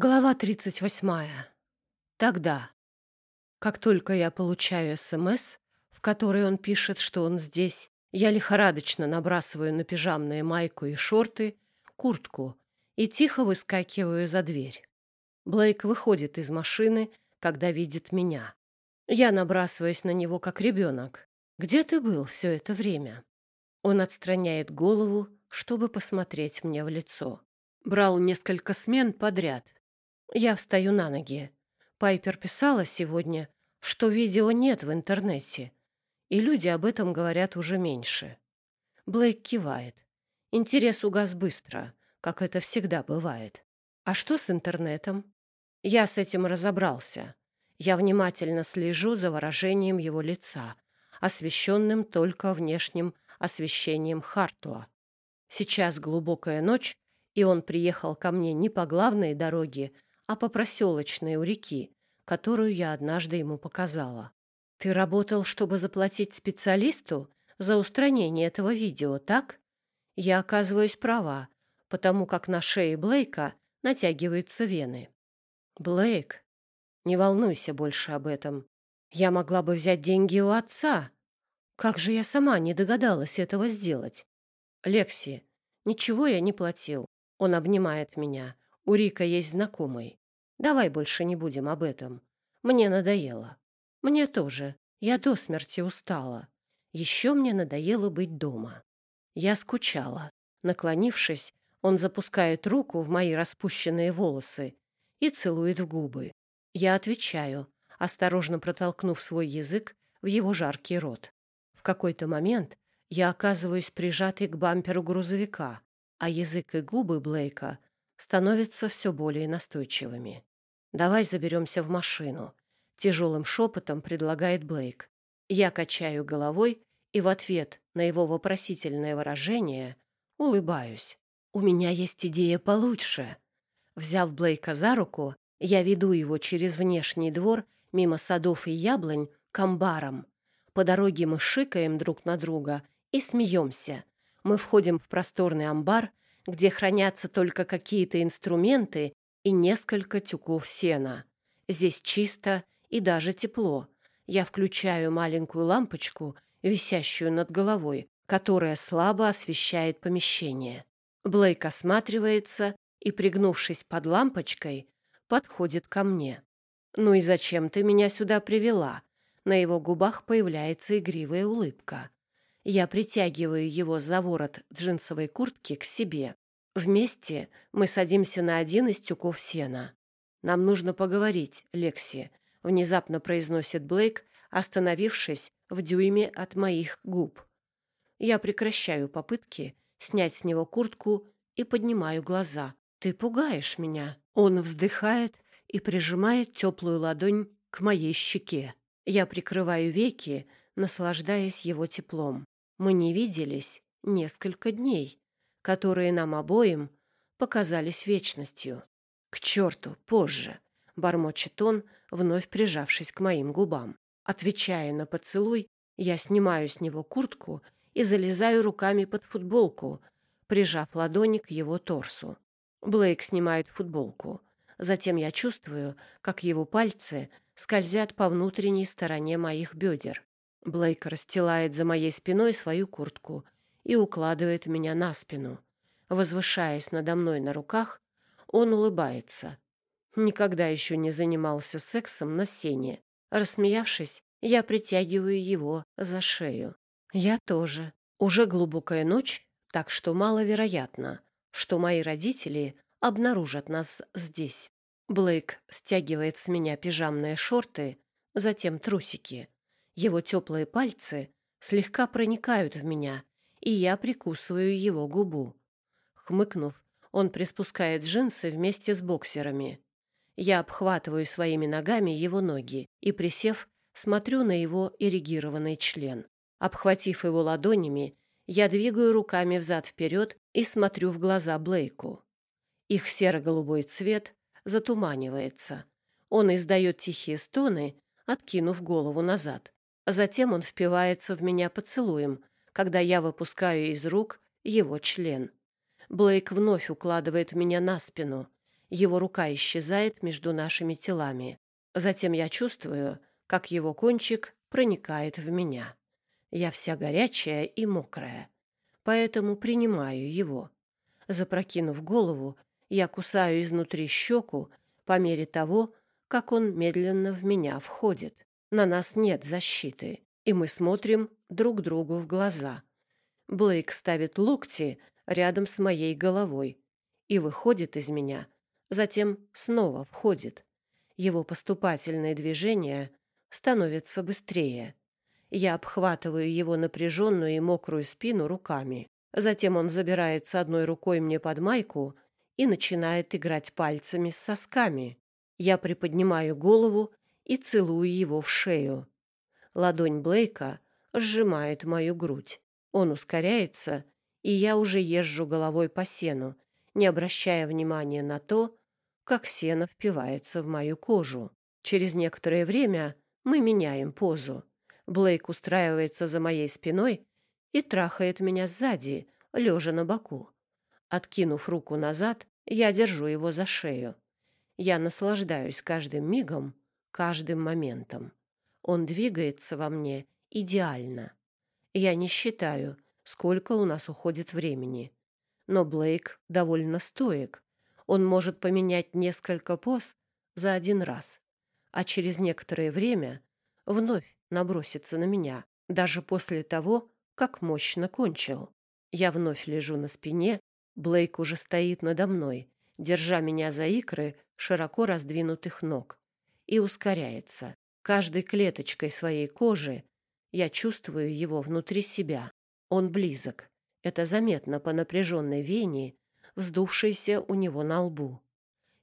Глава 38. Тогда. Как только я получаю СМС, в которой он пишет, что он здесь, я лихорадочно набрасываю на пижамные майку и шорты, куртку и тихо выскакиваю за дверь. Блейк выходит из машины, когда видит меня. Я набрасываюсь на него, как ребенок. «Где ты был все это время?» Он отстраняет голову, чтобы посмотреть мне в лицо. Брал несколько смен подряд — я встаю на ноги. Пайпер писала сегодня, что видео нет в интернете, и люди об этом говорят уже меньше. Блейк кивает. Интерес угас быстро, как это всегда бывает. А что с интернетом? Я с этим разобрался. Я внимательно слежу за выражением его лица, освещенным только внешним освещением Хартла. Сейчас глубокая ночь, и он приехал ко мне не по главной дороге, а по проселочной у реки, которую я однажды ему показала. Ты работал, чтобы заплатить специалисту за устранение этого видео, так? Я оказываюсь права, потому как на шее Блейка натягиваются вены. Блейк, не волнуйся больше об этом. Я могла бы взять деньги у отца. Как же я сама не догадалась этого сделать? Лекси, ничего я не платил. Он обнимает меня. У Рика есть знакомый. Давай больше не будем об этом. Мне надоело. Мне тоже. Я до смерти устала. Еще мне надоело быть дома. Я скучала. Наклонившись, он запускает руку в мои распущенные волосы и целует в губы. Я отвечаю, осторожно протолкнув свой язык в его жаркий рот. В какой-то момент я оказываюсь прижатой к бамперу грузовика, а язык и губы Блейка становятся все более настойчивыми. «Давай заберемся в машину», — тяжелым шепотом предлагает Блейк. Я качаю головой и в ответ на его вопросительное выражение улыбаюсь. «У меня есть идея получше». Взяв Блейка за руку, я веду его через внешний двор мимо садов и яблонь к амбарам. По дороге мы шикаем друг на друга и смеемся. Мы входим в просторный амбар, где хранятся только какие-то инструменты и несколько тюков сена. Здесь чисто и даже тепло. Я включаю маленькую лампочку, висящую над головой, которая слабо освещает помещение. Блейк осматривается и, пригнувшись под лампочкой, подходит ко мне. «Ну и зачем ты меня сюда привела?» На его губах появляется игривая улыбка. Я притягиваю его за ворот джинсовой куртки к себе. Вместе мы садимся на один из тюков сена. «Нам нужно поговорить, Лекси», — внезапно произносит Блейк, остановившись в дюйме от моих губ. Я прекращаю попытки снять с него куртку и поднимаю глаза. «Ты пугаешь меня». Он вздыхает и прижимает теплую ладонь к моей щеке. Я прикрываю веки, наслаждаясь его теплом. Мы не виделись несколько дней которые нам обоим показались вечностью. «К черту, позже!» — бормочет он, вновь прижавшись к моим губам. Отвечая на поцелуй, я снимаю с него куртку и залезаю руками под футболку, прижав ладони к его торсу. Блейк снимает футболку. Затем я чувствую, как его пальцы скользят по внутренней стороне моих бедер. Блейк расстилает за моей спиной свою куртку — и укладывает меня на спину. Возвышаясь надо мной на руках, он улыбается. Никогда еще не занимался сексом на сене. Рассмеявшись, я притягиваю его за шею. Я тоже. Уже глубокая ночь, так что маловероятно, что мои родители обнаружат нас здесь. Блейк стягивает с меня пижамные шорты, затем трусики. Его теплые пальцы слегка проникают в меня, и я прикусываю его губу. Хмыкнув, он приспускает джинсы вместе с боксерами. Я обхватываю своими ногами его ноги и, присев, смотрю на его эрегированный член. Обхватив его ладонями, я двигаю руками взад-вперед и смотрю в глаза Блейку. Их серо-голубой цвет затуманивается. Он издает тихие стоны, откинув голову назад. Затем он впивается в меня поцелуем, когда я выпускаю из рук его член. Блейк вновь укладывает меня на спину. Его рука исчезает между нашими телами. Затем я чувствую, как его кончик проникает в меня. Я вся горячая и мокрая, поэтому принимаю его. Запрокинув голову, я кусаю изнутри щеку по мере того, как он медленно в меня входит. На нас нет защиты, и мы смотрим друг другу в глаза. Блейк ставит локти рядом с моей головой и выходит из меня, затем снова входит. Его поступательные движения становятся быстрее. Я обхватываю его напряженную и мокрую спину руками. Затем он забирается одной рукой мне под майку и начинает играть пальцами с сосками. Я приподнимаю голову и целую его в шею. Ладонь Блейка сжимает мою грудь. Он ускоряется, и я уже езжу головой по сену, не обращая внимания на то, как сено впивается в мою кожу. Через некоторое время мы меняем позу. Блейк устраивается за моей спиной и трахает меня сзади, лежа на боку. Откинув руку назад, я держу его за шею. Я наслаждаюсь каждым мигом, каждым моментом. Он двигается во мне идеально. Я не считаю, сколько у нас уходит времени. Но Блейк довольно стоек, он может поменять несколько поз за один раз, а через некоторое время вновь наброситься на меня, даже после того, как мощно кончил. Я вновь лежу на спине, Блейк уже стоит надо мной, держа меня за икры широко раздвинутых ног, и ускоряется. Каждой клеточкой своей кожи я чувствую его внутри себя. Он близок. Это заметно по напряженной вене вздувшийся у него на лбу.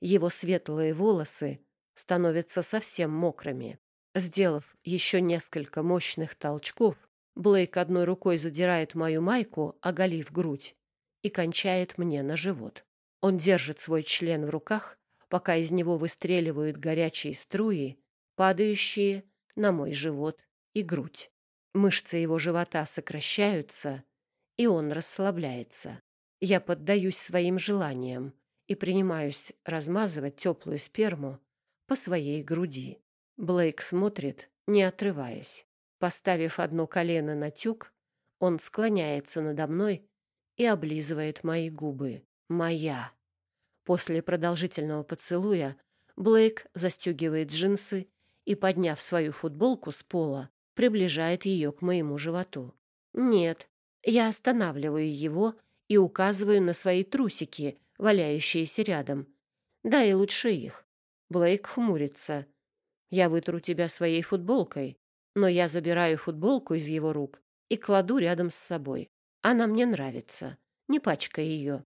Его светлые волосы становятся совсем мокрыми. Сделав еще несколько мощных толчков, Блейк одной рукой задирает мою майку, оголив грудь, и кончает мне на живот. Он держит свой член в руках, пока из него выстреливают горячие струи, падающие на мой живот и грудь. Мышцы его живота сокращаются, и он расслабляется. Я поддаюсь своим желаниям и принимаюсь размазывать теплую сперму по своей груди. Блейк смотрит, не отрываясь. Поставив одно колено на тюк, он склоняется надо мной и облизывает мои губы. Моя. После продолжительного поцелуя Блейк застегивает джинсы и, подняв свою футболку с пола, приближает ее к моему животу. Нет, я останавливаю его и указываю на свои трусики, валяющиеся рядом. Да и лучше их. Блейк хмурится. Я вытру тебя своей футболкой, но я забираю футболку из его рук и кладу рядом с собой. Она мне нравится. Не пачкай ее.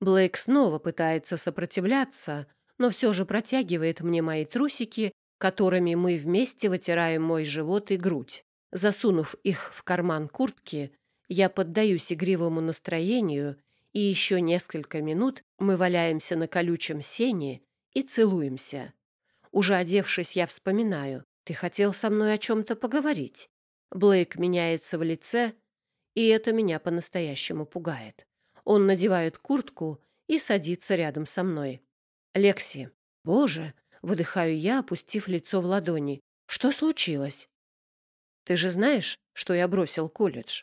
Блейк снова пытается сопротивляться, но все же протягивает мне мои трусики, которыми мы вместе вытираем мой живот и грудь. Засунув их в карман куртки, я поддаюсь игривому настроению, и еще несколько минут мы валяемся на колючем сене и целуемся. Уже одевшись, я вспоминаю. Ты хотел со мной о чем-то поговорить. Блейк меняется в лице, и это меня по-настоящему пугает. Он надевает куртку и садится рядом со мной. «Лекси, боже!» — выдыхаю я, опустив лицо в ладони. «Что случилось?» «Ты же знаешь, что я бросил колледж?»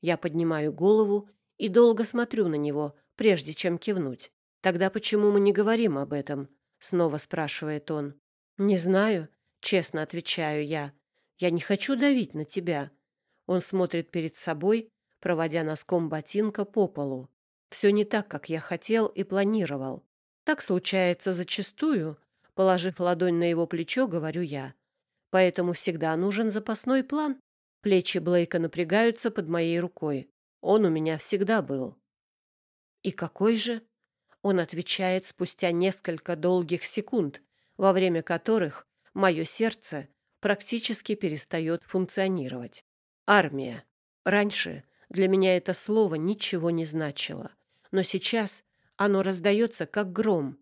Я поднимаю голову и долго смотрю на него, прежде чем кивнуть. «Тогда почему мы не говорим об этом?» — снова спрашивает он. «Не знаю», — честно отвечаю я. «Я не хочу давить на тебя». Он смотрит перед собой, проводя носком ботинка по полу. Все не так, как я хотел и планировал. Так случается зачастую, положив ладонь на его плечо, говорю я. Поэтому всегда нужен запасной план. Плечи Блейка напрягаются под моей рукой. Он у меня всегда был. И какой же? Он отвечает спустя несколько долгих секунд, во время которых мое сердце практически перестает функционировать. Армия. Раньше для меня это слово ничего не значило, но сейчас оно раздается как гром,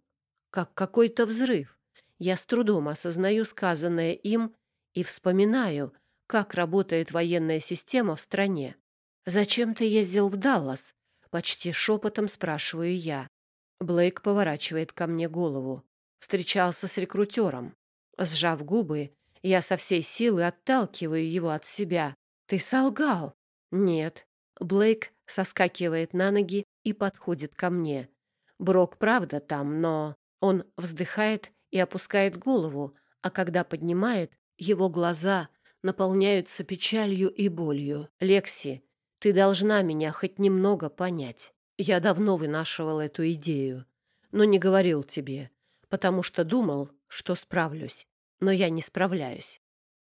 как какой-то взрыв. Я с трудом осознаю сказанное им и вспоминаю, как работает военная система в стране. «Зачем ты ездил в Даллас?» — почти шепотом спрашиваю я. Блейк поворачивает ко мне голову. Встречался с рекрутером. Сжав губы, я со всей силы отталкиваю его от себя. «Ты солгал!» «Нет». Блейк соскакивает на ноги и подходит ко мне. Брок правда там, но... Он вздыхает и опускает голову, а когда поднимает, его глаза наполняются печалью и болью. «Лекси, ты должна меня хоть немного понять. Я давно вынашивал эту идею, но не говорил тебе, потому что думал, что справлюсь. Но я не справляюсь.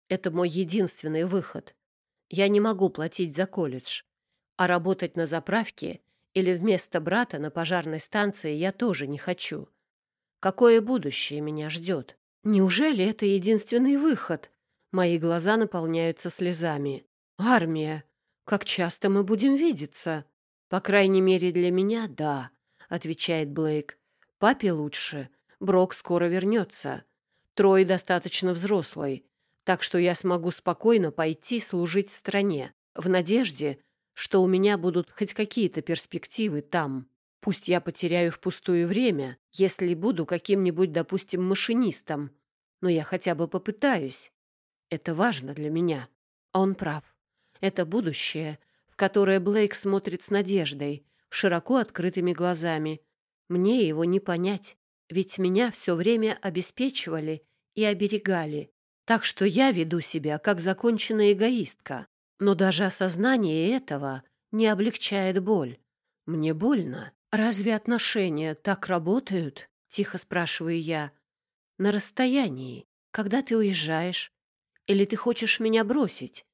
Это мой единственный выход. Я не могу платить за колледж, а работать на заправке или вместо брата на пожарной станции я тоже не хочу. Какое будущее меня ждет? Неужели это единственный выход? Мои глаза наполняются слезами. Армия. Как часто мы будем видеться? По крайней мере, для меня — да, — отвечает Блейк. Папе лучше. Брок скоро вернется. Трой достаточно взрослый, так что я смогу спокойно пойти служить стране, в надежде, что у меня будут хоть какие-то перспективы там. Пусть я потеряю впустую время, если буду каким-нибудь, допустим, машинистом, но я хотя бы попытаюсь. Это важно для меня. А он прав. Это будущее, в которое Блейк смотрит с надеждой, широко открытыми глазами. Мне его не понять, ведь меня все время обеспечивали и оберегали. Так что я веду себя как законченная эгоистка. Но даже осознание этого не облегчает боль. Мне больно. Разве отношения так работают? Тихо спрашиваю я. На расстоянии. Когда ты уезжаешь? Или ты хочешь меня бросить?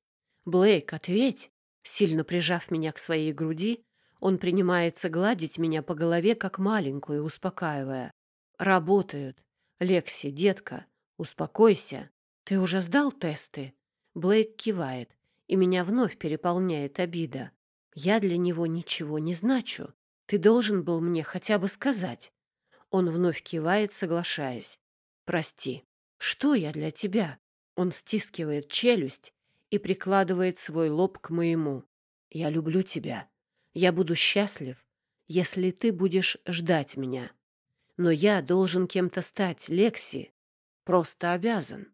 Блейк, ответь. Сильно прижав меня к своей груди, он принимается гладить меня по голове, как маленькую, успокаивая. Работают. Лекси, детка, успокойся. Ты уже сдал тесты? Блейк кивает и меня вновь переполняет обида. Я для него ничего не значу. Ты должен был мне хотя бы сказать. Он вновь кивает, соглашаясь. Прости. Что я для тебя? Он стискивает челюсть и прикладывает свой лоб к моему. Я люблю тебя. Я буду счастлив, если ты будешь ждать меня. Но я должен кем-то стать, Лекси. Просто обязан.